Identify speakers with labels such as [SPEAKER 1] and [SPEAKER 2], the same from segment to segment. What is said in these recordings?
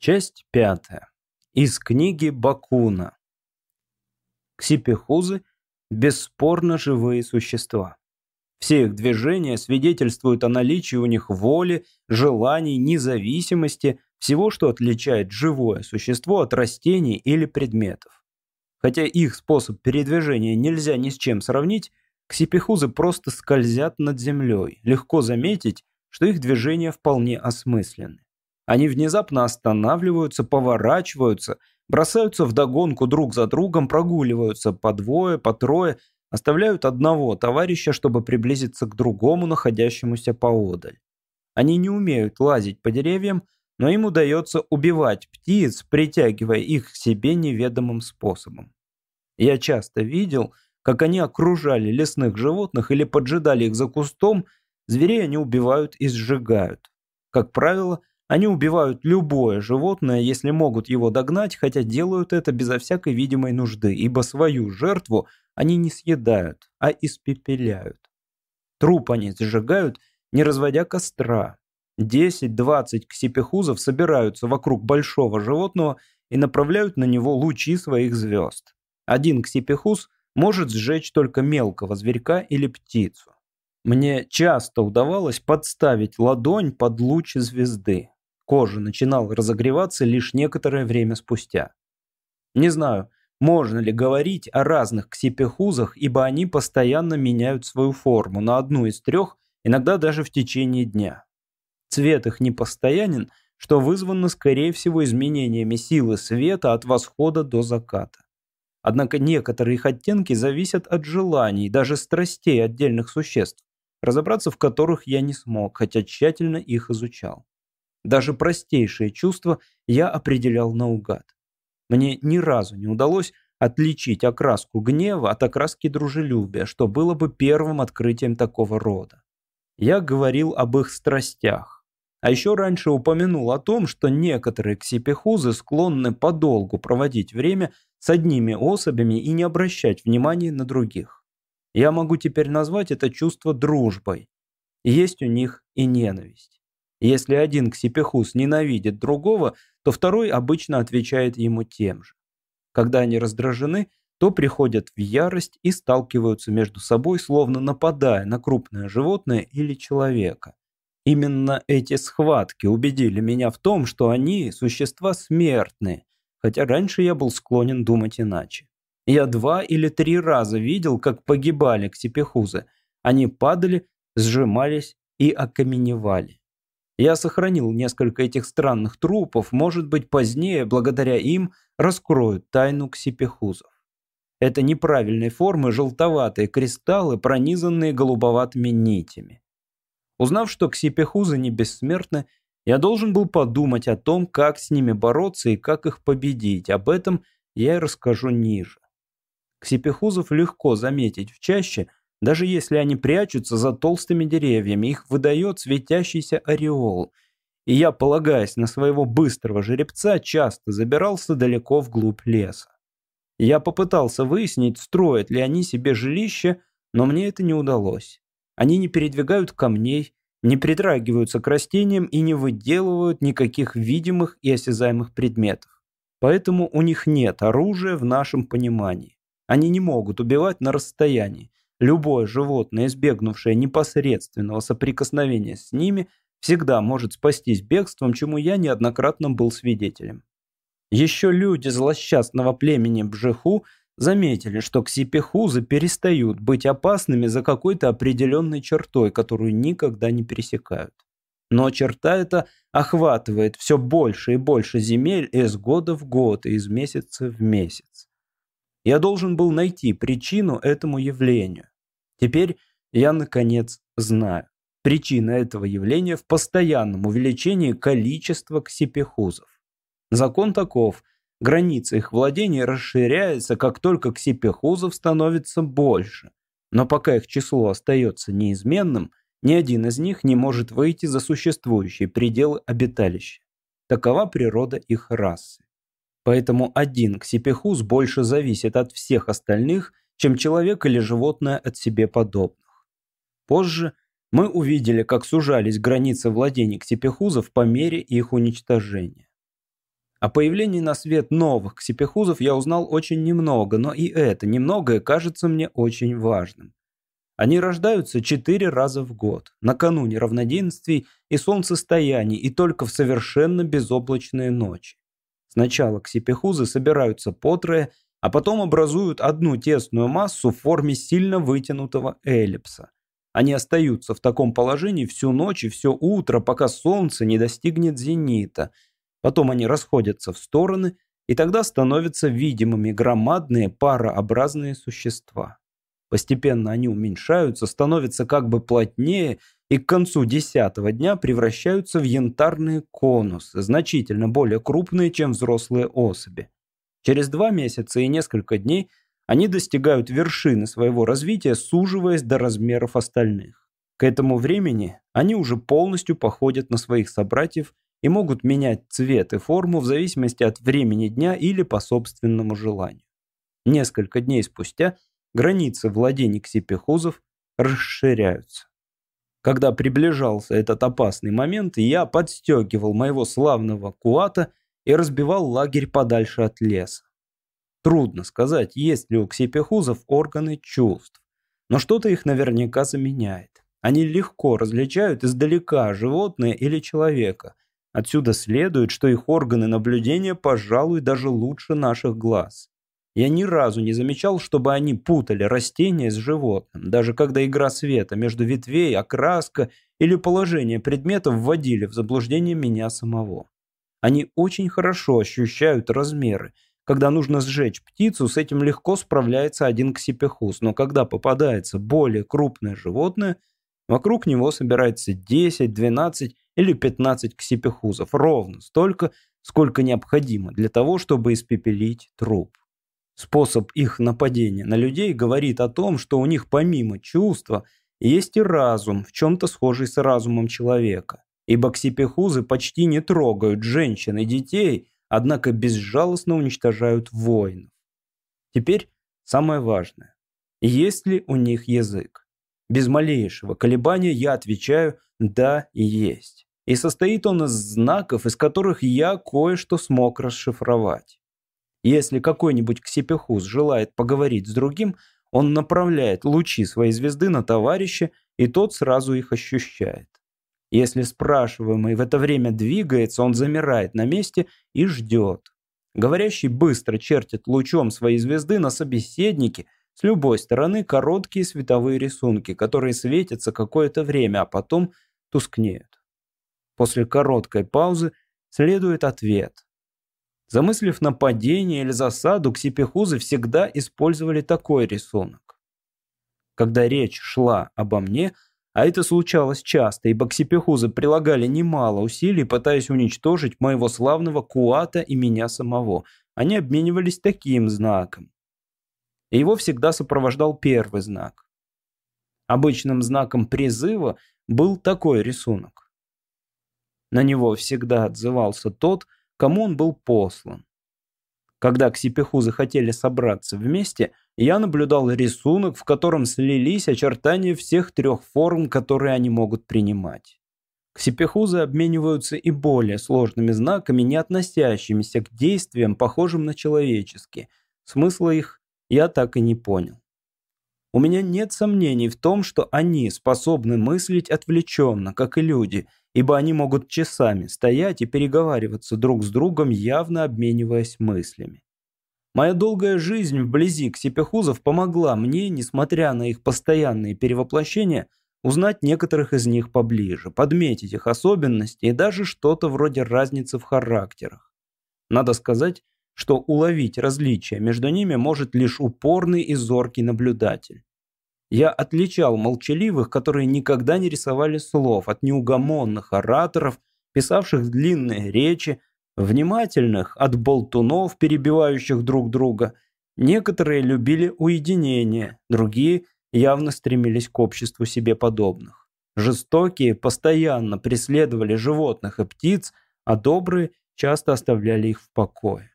[SPEAKER 1] Часть пятая. Из книги Бакуна. Ксипехузы – бесспорно живые существа. Все их движения свидетельствуют о наличии у них воли, желаний, независимости, всего, что отличает живое существо от растений или предметов. Хотя их способ передвижения нельзя ни с чем сравнить, ксипехузы просто скользят над землей. Легко заметить, что их движения вполне осмысленны. Они внезапно останавливаются, поворачиваются, бросаются в догонку друг за другом, прогуливаются по двое, по трое, оставляют одного товарища, чтобы приблизиться к другому, находящемуся поодаль. Они не умеют лазить по деревьям, но им удается убивать птиц, притягивая их к себе неведомым способом. Я часто видел, как они окружали лесных животных или поджидали их за кустом, зверей они убивают и сжигают. Как правило, они убивают любое животное, если могут его догнать, хотя делают это безо всякой видимой нужды, ибо свою жертву они не съедают, а испепеляют. Труп они сжигают, не разводя костра. 10-20 ксипехузов собираются вокруг большого животного и направляют на него лучи своих звезд. Один ксипехуз может сжечь только мелкого зверька или птицу. Мне часто удавалось подставить ладонь под луч звезды. Кожа начинала разогреваться лишь некоторое время спустя. Не знаю, можно ли говорить о разных ксипехузах, ибо они постоянно меняют свою форму на одну из трех, иногда даже в течение дня. Цвет их непостоянен, что вызвано, скорее всего, изменениями силы света от восхода до заката. Однако некоторые их оттенки зависят от желаний, даже страстей отдельных существ, разобраться в которых я не смог, хотя тщательно их изучал. Даже простейшие чувства я определял наугад. Мне ни разу не удалось отличить окраску гнева от окраски дружелюбия, что было бы первым открытием такого рода. Я говорил об их страстях. А еще раньше упомянул о том, что некоторые ксипехузы склонны подолгу проводить время с одними особями и не обращать внимания на других. Я могу теперь назвать это чувство дружбой. Есть у них и ненависть. Если один ксипехус ненавидит другого, то второй обычно отвечает ему тем же. Когда они раздражены, то приходят в ярость и сталкиваются между собой, словно нападая на крупное животное или человека. Именно эти схватки убедили меня в том, что они – существа смертные, хотя раньше я был склонен думать иначе. Я два или три раза видел, как погибали ксипехузы. Они падали, сжимались и окаменевали. Я сохранил несколько этих странных трупов, может быть, позднее, благодаря им, раскроют тайну ксипехузов. Это неправильной формы желтоватые кристаллы, пронизанные голубоватыми нитями. Узнав, что ксипехузы не бессмертны, я должен был подумать о том, как с ними бороться и как их победить. Об этом я и расскажу ниже. Ксипехузов легко заметить в чаще – даже если они прячутся за толстыми деревьями, их выдает светящийся ореол. И я, полагаясь на своего быстрого жеребца, часто забирался далеко вглубь леса. Я попытался выяснить, строят ли они себе жилище, но мне это не удалось. Они не передвигают камней, не притрагиваются к растениям и не выделывают никаких видимых и осязаемых предметов. Поэтому у них нет оружия в нашем понимании. Они не могут убивать на расстоянии, Любое животное, избегнувшее непосредственного соприкосновения с ними, всегда может спастись бегством, чему я неоднократно был свидетелем. Еще люди злосчастного племени Бжеху заметили, что ксипехузы перестают быть опасными за какой-то определенной чертой, которую никогда не пересекают. Но черта эта охватывает все больше и больше земель из года в год и из месяца в месяц. Я должен был найти причину этому явлению. Теперь я, наконец, знаю. Причина этого явления в постоянном увеличении количества ксипехузов. Закон таков. Граница их владения расширяется, как только ксипехузов становится больше. Но пока их число остается неизменным, ни один из них не может выйти за существующие пределы обиталища. Такова природа их расы. Поэтому один ксипехуз больше зависит от всех остальных, чем человек или животное от себе подобных. Позже мы увидели, как сужались границы владений ксипехузов по мере их уничтожения. О появлении на свет новых ксипехузов я узнал очень немного, но и это немногое кажется мне очень важным. Они рождаются четыре раза в год, накануне равноденствий и солнцестояний, и только в совершенно безоблачные ночи. Сначала ксипехузы собираются потрое, а потом образуют одну тесную массу в форме сильно вытянутого эллипса. Они остаются в таком положении всю ночь и все утро, пока солнце не достигнет зенита – Потом они расходятся в стороны, и тогда становятся видимыми громадные парообразные существа. Постепенно они уменьшаются, становятся как бы плотнее и к концу десятого дня превращаются в янтарные конусы, значительно более крупные, чем взрослые особи. Через два месяца и несколько дней они достигают вершины своего развития, суживаясь до размеров остальных. К этому времени они уже полностью походят на своих собратьев и могут менять цвет и форму в зависимости от времени дня или по собственному желанию. Несколько дней спустя границы владений ксипехузов расширяются. Когда приближался этот опасный момент, я подстегивал моего славного куата и разбивал лагерь подальше от леса. Трудно сказать, есть ли у ксипехузов органы чувств, но что-то их наверняка заменяет. Они легко различают издалека животное или человека – Отсюда следует, что их органы наблюдения, пожалуй, даже лучше наших глаз. Я ни разу не замечал, чтобы они путали растения с животным, даже когда игра света между ветвей, окраска или положение предметов вводили в заблуждение меня самого. Они очень хорошо ощущают размеры. Когда нужно сжечь птицу, с этим легко справляется один ксипехус, но когда попадается более крупное животное, вокруг него собирается 10, 12 или 15 ксипехузов, ровно столько, сколько необходимо для того, чтобы испепелить труп. Способ их нападения на людей говорит о том, что у них помимо чувства есть и разум, в чем-то схожий с разумом человека. Ибо ксипехузы почти не трогают женщин и детей, однако безжалостно уничтожают воинов. Теперь самое важное. Есть ли у них язык? Без малейшего колебания я отвечаю «да» и «есть» и состоит он из знаков, из которых я кое-что смог расшифровать. Если какой-нибудь ксипехус желает поговорить с другим, он направляет лучи своей звезды на товарища, и тот сразу их ощущает. Если спрашиваемый в это время двигается, он замирает на месте и ждет. Говорящий быстро чертит лучом своей звезды на собеседнике с любой стороны короткие световые рисунки, которые светятся какое-то время, а потом тускнеют. После короткой паузы следует ответ. Замыслив нападение или засаду, ксипехузы всегда использовали такой рисунок. Когда речь шла обо мне, а это случалось часто, ибо ксипехузы прилагали немало усилий, пытаясь уничтожить моего славного Куата и меня самого, они обменивались таким знаком. Его всегда сопровождал первый знак. Обычным знаком призыва был такой рисунок. На него всегда отзывался тот, кому он был послан. Когда ксипеху захотели собраться вместе, я наблюдал рисунок, в котором слились очертания всех трех форм, которые они могут принимать. Ксипехузы обмениваются и более сложными знаками, не относящимися к действиям, похожим на человеческие. Смысла их я так и не понял. У меня нет сомнений в том, что они способны мыслить отвлеченно, как и люди, ибо они могут часами стоять и переговариваться друг с другом, явно обмениваясь мыслями. Моя долгая жизнь вблизи ксипехузов помогла мне, несмотря на их постоянные перевоплощения, узнать некоторых из них поближе, подметить их особенности и даже что-то вроде разницы в характерах. Надо сказать, что уловить различия между ними может лишь упорный и зоркий наблюдатель. Я отличал молчаливых, которые никогда не рисовали слов, от неугомонных ораторов, писавших длинные речи, внимательных от болтунов, перебивающих друг друга. Некоторые любили уединение, другие явно стремились к обществу себе подобных. Жестокие постоянно преследовали животных и птиц, а добрые часто оставляли их в покое.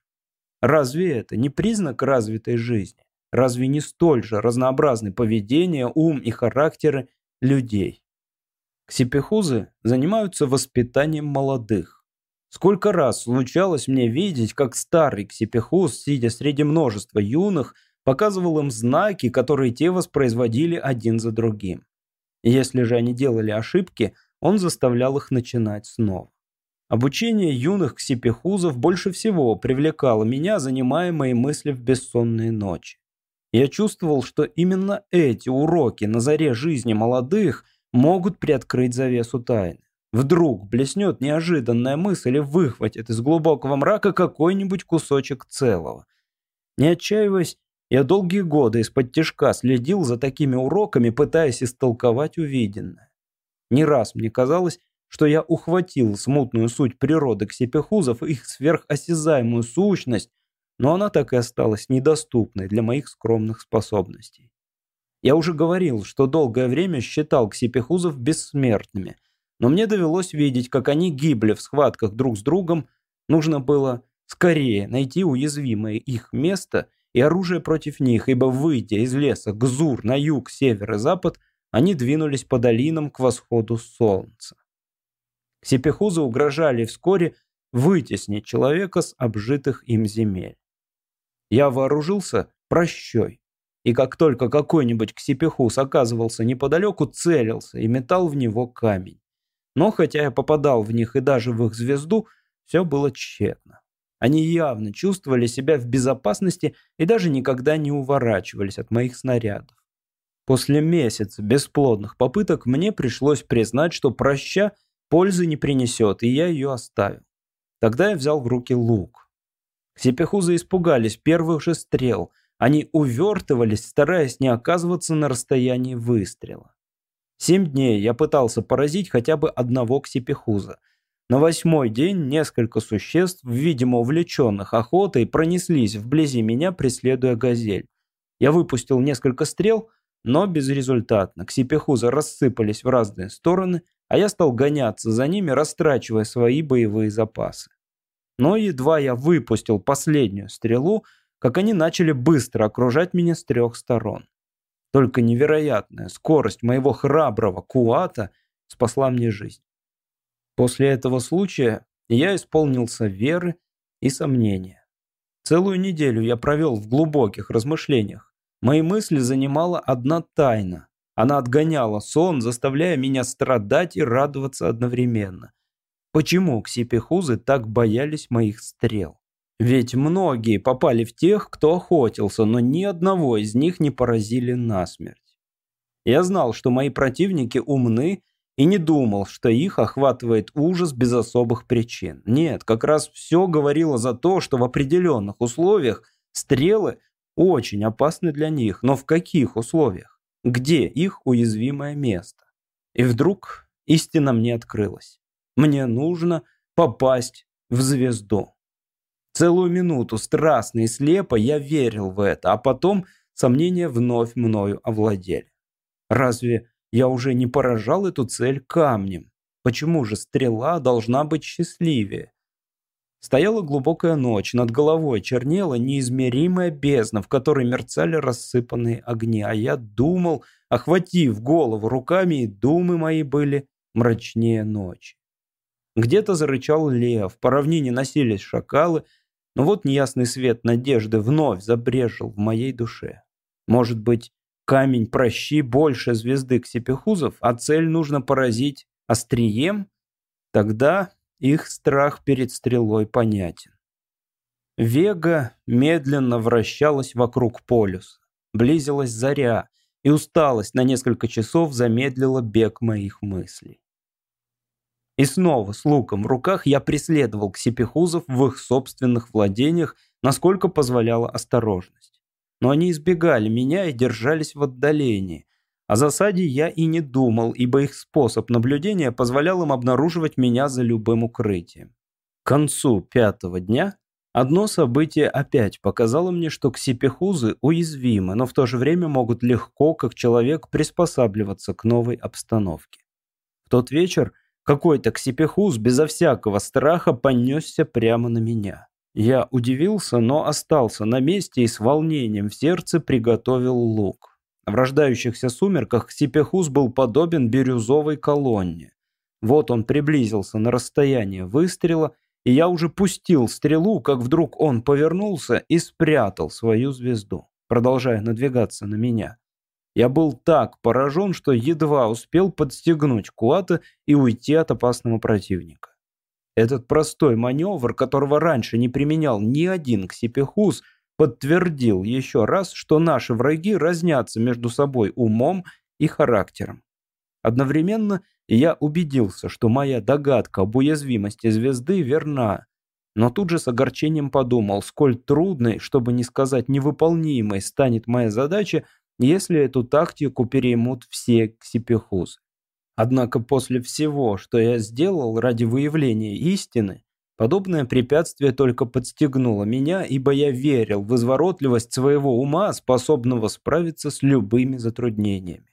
[SPEAKER 1] Разве это не признак развитой жизни? Разве не столь же разнообразны поведение, ум и характеры людей? Ксипехузы занимаются воспитанием молодых. Сколько раз случалось мне видеть, как старый ксипехус, сидя среди множества юных, показывал им знаки, которые те воспроизводили один за другим. Если же они делали ошибки, он заставлял их начинать снова. Обучение юных ксипехузов больше всего привлекало меня, занимая мои мысли в бессонные ночи. Я чувствовал, что именно эти уроки на заре жизни молодых могут приоткрыть завесу тайны. Вдруг блеснет неожиданная мысль и выхватит из глубокого мрака какой-нибудь кусочек целого. Не отчаиваясь, я долгие годы из-под тяжка следил за такими уроками, пытаясь истолковать увиденное. Не раз мне казалось, что я ухватил смутную суть природы ксепехузов, их сверхосязаемую сущность, но она так и осталась недоступной для моих скромных способностей. Я уже говорил, что долгое время считал ксепехузов бессмертными, но мне довелось видеть, как они гибли в схватках друг с другом, нужно было скорее найти уязвимое их место – и оружие против них, ибо, выйдя из леса Гзур на юг, север и запад, они двинулись по долинам к восходу солнца. Сепехузы угрожали вскоре вытеснить человека с обжитых им земель. Я вооружился прощой, и как только какой-нибудь ксипехус оказывался неподалеку, целился и метал в него камень. Но хотя я попадал в них и даже в их звезду, все было тщетно. Они явно чувствовали себя в безопасности и даже никогда не уворачивались от моих снарядов. После месяца бесплодных попыток мне пришлось признать, что проща пользы не принесет, и я ее оставил. Тогда я взял в руки лук. Сепехузы испугались первых же стрел. Они увертывались, стараясь не оказываться на расстоянии выстрела. Семь дней я пытался поразить хотя бы одного ксепехуза – на восьмой день несколько существ, видимо увлеченных охотой, пронеслись вблизи меня, преследуя газель. Я выпустил несколько стрел, но безрезультатно. Ксипехузы рассыпались в разные стороны, а я стал гоняться за ними, растрачивая свои боевые запасы. Но едва я выпустил последнюю стрелу, как они начали быстро окружать меня с трех сторон. Только невероятная скорость моего храброго куата спасла мне жизнь. После этого случая я исполнился веры и сомнения. Целую неделю я провел в глубоких размышлениях. Мои мысли занимала одна тайна. Она отгоняла сон, заставляя меня страдать и радоваться одновременно. Почему ксипехузы так боялись моих стрел? Ведь многие попали в тех, кто охотился, но ни одного из них не поразили насмерть. Я знал, что мои противники умны и не думал, что их охватывает ужас без особых причин. Нет, как раз все говорило за то, что в определенных условиях стрелы очень опасны для них. Но в каких условиях? Где их уязвимое место? И вдруг истина мне открылась. Мне нужно попасть в звезду. Целую минуту страстно и слепо я верил в это, а потом сомнения вновь мною овладели. Разве я уже не поражал эту цель камнем. Почему же стрела должна быть счастливее? Стояла глубокая ночь, над головой чернела неизмеримая бездна, в которой мерцали рассыпанные огни, а я думал, охватив голову руками, и думы мои были мрачнее ночи. Где-то зарычал лев, по равнине носились шакалы, но вот неясный свет надежды вновь забрежил в моей душе. Может быть, Камень прощи больше звезды ксепехузов, а цель нужно поразить острием, тогда их страх перед стрелой понятен. Вега медленно вращалась вокруг полюса. Близилась заря, и усталость на несколько часов замедлила бег моих мыслей. И снова с луком в руках я преследовал ксепехузов в их собственных владениях, насколько позволяла осторожность но они избегали меня и держались в отдалении. О засаде я и не думал, ибо их способ наблюдения позволял им обнаруживать меня за любым укрытием. К концу пятого дня одно событие опять показало мне, что ксипехузы уязвимы, но в то же время могут легко, как человек, приспосабливаться к новой обстановке. В тот вечер какой-то ксипехуз безо всякого страха понесся прямо на меня. Я удивился, но остался на месте и с волнением в сердце приготовил лук. В рождающихся сумерках Сипехус был подобен бирюзовой колонне. Вот он приблизился на расстояние выстрела и я уже пустил стрелу, как вдруг он повернулся и спрятал свою звезду, продолжая надвигаться на меня. Я был так поражен, что едва успел подстегнуть Куата и уйти от опасного противника. Этот простой маневр, которого раньше не применял ни один ксипехус, подтвердил еще раз, что наши враги разнятся между собой умом и характером. Одновременно я убедился, что моя догадка об уязвимости звезды верна, но тут же с огорчением подумал, сколь трудной, чтобы не сказать невыполнимой, станет моя задача, если эту тактику переймут все ксипехузы. Однако после всего, что я сделал ради выявления истины, подобное препятствие только подстегнуло меня, ибо я верил в изворотливость своего ума, способного справиться с любыми затруднениями.